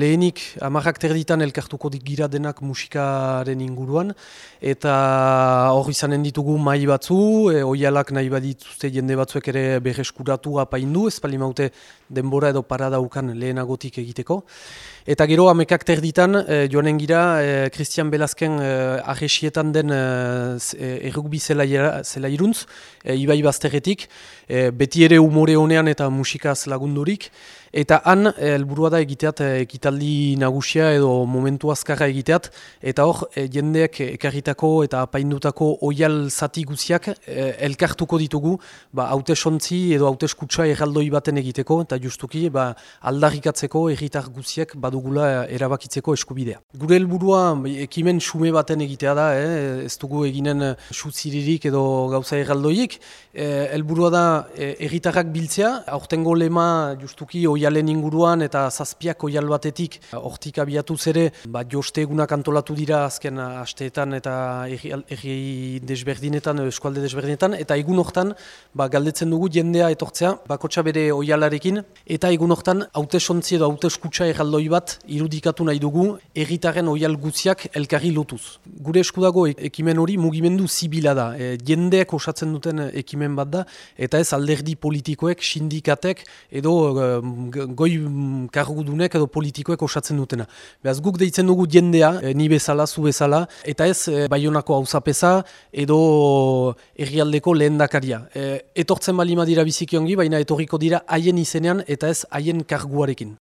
Lehenik, amarrak terditan elkartuko gira denak musikaren inguruan, eta hor izanen ditugu mai batzu, e, oialak nahi badituzte jende batzuek ere berreskuratu apaindu, ez pali maute denbora edo parada ukan lehenagotik egiteko. Eta gero, amekak terditan, e, joanen gira, e, Christian Belazken e, arresietan den e, errugbi zela, zela iruntz, e, ibai bazterretik, e, beti ere umore honean eta musikaz lagundurik, Eta han, helburua da egiteat ekitaldi nagusia edo momentu azkarra egiteat, eta hor, jendeak ekarritako eta apaindutako oial zati guziak elkartuko ditugu, ba, haute sontzi edo haute eskutsa erraldoi baten egiteko, eta justuki ba, aldarrikatzeko erritar guziak badugula erabakitzeko eskubidea. Gure helburua ekimen sume baten egitea da, eh? ez dugu eginen sutziririk edo gauza erraldoiek, helburua da erritarrak biltzea, aurtengo lema justuki oialen inguruan eta zazpiak oial batetik hortik abiatu zere, ba, joste egunak antolatu dira azken asteetan eta erri desberdinetan, eskualde desberdinetan, eta egun hortan ba, galdetzen dugu jendea etortzea, bakotxa bere oialarekin, eta egun hortan haute sontzi edo haute eskutsa erraldoi bat irudikatu nahi dugu erritaren oial guziak elkarri lotuz. Gure eskudago ekimen hori mugimendu zibila da, e, jendeak osatzen duten ekimen bat da, eta ez alderdi politikoek, sindikatek edo goi kargudunek edo politikoek osatzen dutena. Beaz guk deitzen dugu jendea, e, ni bezala, zu bezala, eta ez e, baionako hauzapeza edo errialdeko lehen dakaria. E, etortzen balima dira bizikiongi, baina etorriko dira haien izenean eta ez haien karguarekin.